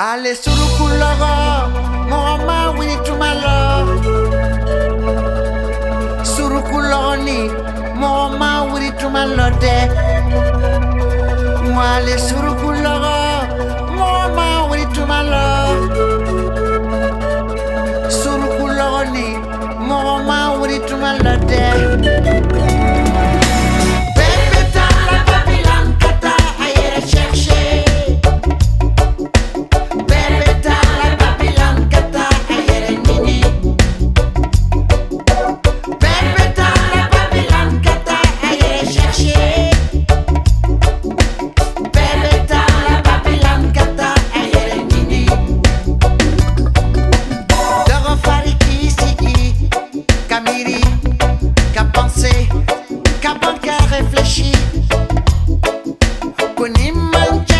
Allez sur le couloir, mon ma oui tu m'as là. Sur le couloir, mon ma oui tu m'as là. Moi allez sur le couloir, mon ma oui tu. Sur le couloir, mon ma oui tu. réfléchis. Qu'on y mange.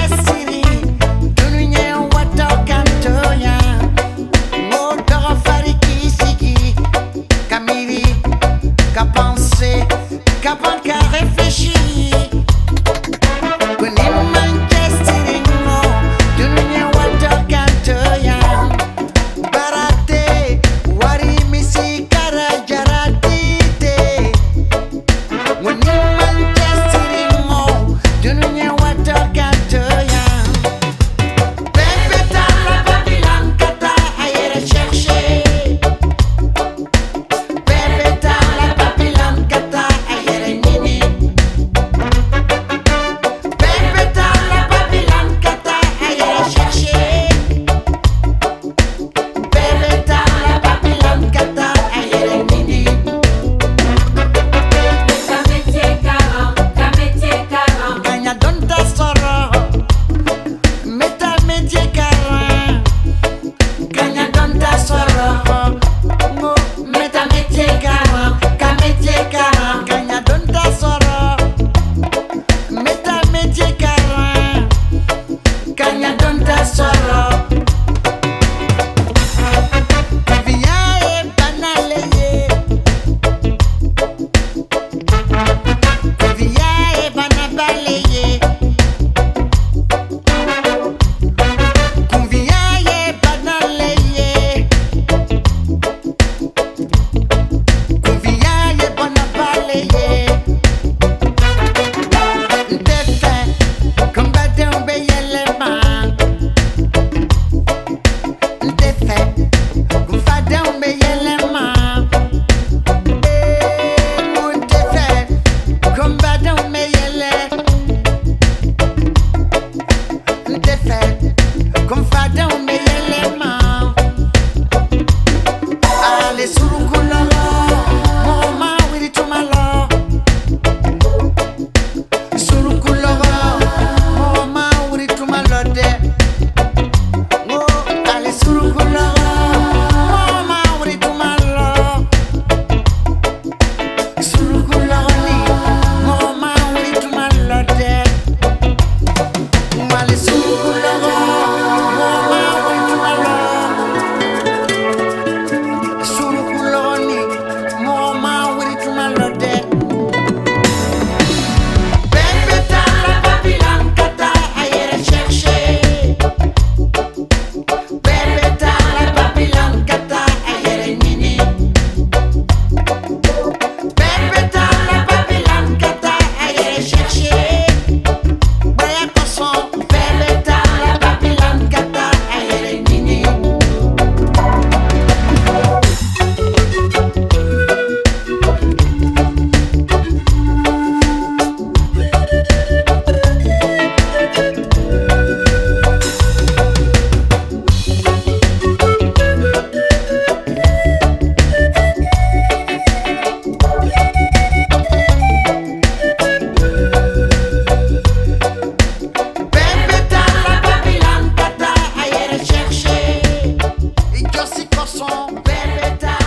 chanson, belle et